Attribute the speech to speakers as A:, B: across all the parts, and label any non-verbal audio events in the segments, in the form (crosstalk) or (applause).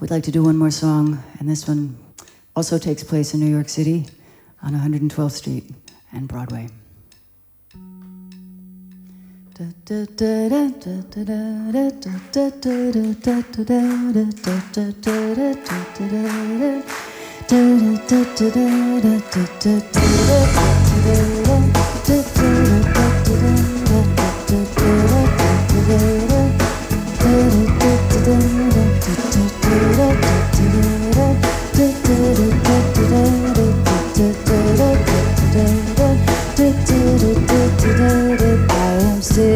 A: We'd like to do one more song, and this one also takes place in New York City on 112th Street and Broadway.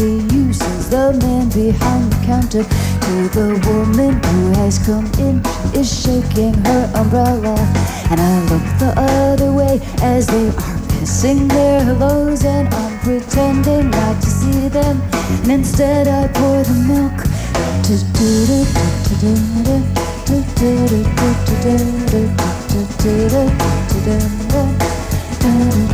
A: You, says the man behind the counter to the woman who has come in. Is shaking her umbrella, and I look the other way as they are kissing their hellos, and I'm pretending not to see them, and instead I pour the milk. I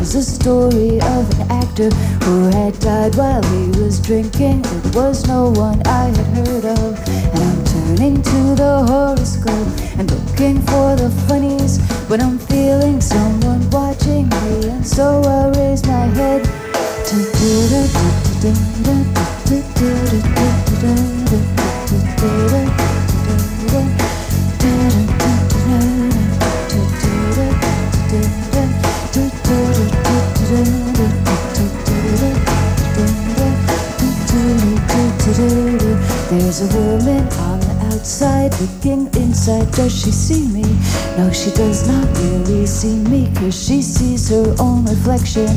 A: There's a story of an actor who had died while he was drinking. It was no one I had heard of. And I'm turning to the horoscope and looking for the funnies when I'm feeling someone A woman on the outside looking inside. Does she see me? No, she does not really see me, cause she sees her own reflection.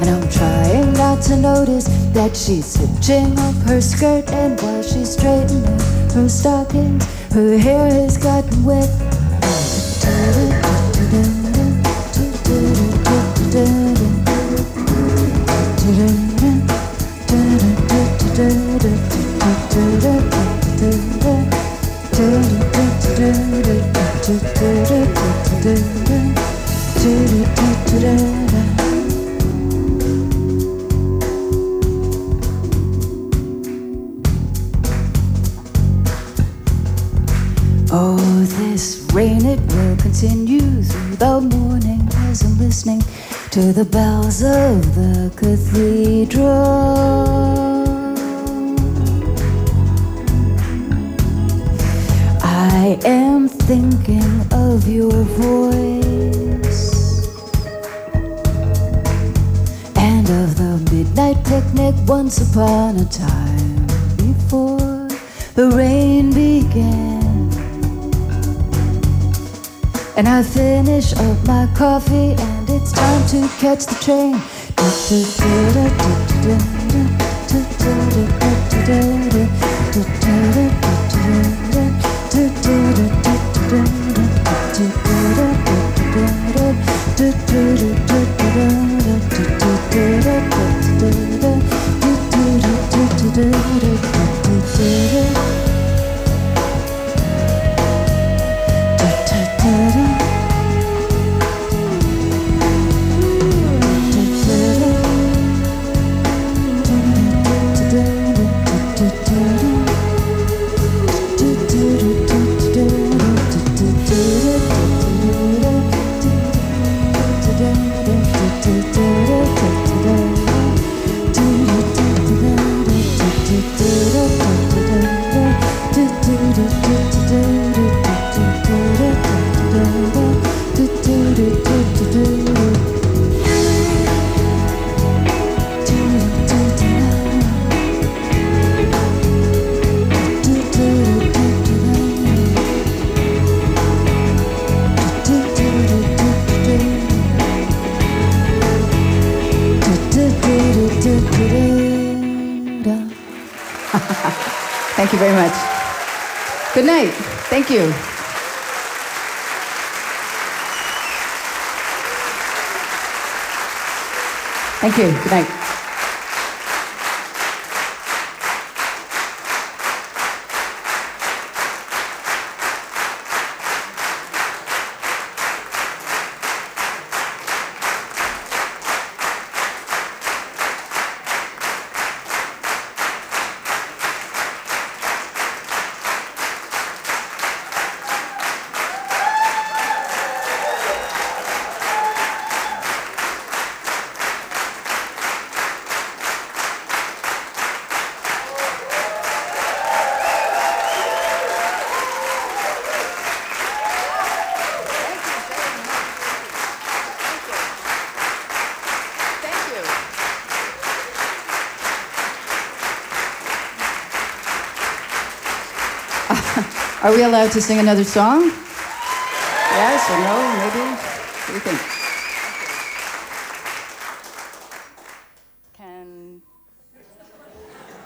A: And I'm trying not to notice that she's hitching up her skirt, and while she's straightening her stockings, her hair has gotten wet. Oh, this rain, it will continue through the morning as I'm listening to the bells of the cathedral. am thinking of your voice and of the midnight picnic once upon a time before the rain began. And I finish up my coffee and it's time to catch the train.
B: do do do Thank you very much. Good night. Thank you. Thank you. Good night. Are we allowed to sing another song? Yes or no? Maybe? What do you think? Can.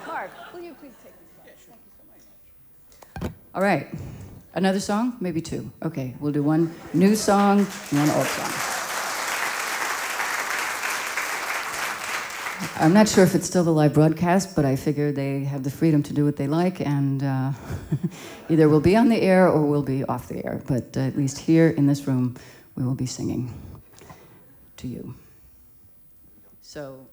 B: Mark, will you please take this? Thank you so much. All right. Another song? Maybe two. Okay, we'll do one new song and one old song. I'm not sure if it's still the live broadcast, but I figure they have the freedom to do what they like, and uh, (laughs) either we'll be on the air or we'll be off the air. But uh, at least here in this room, we will be singing to you. So.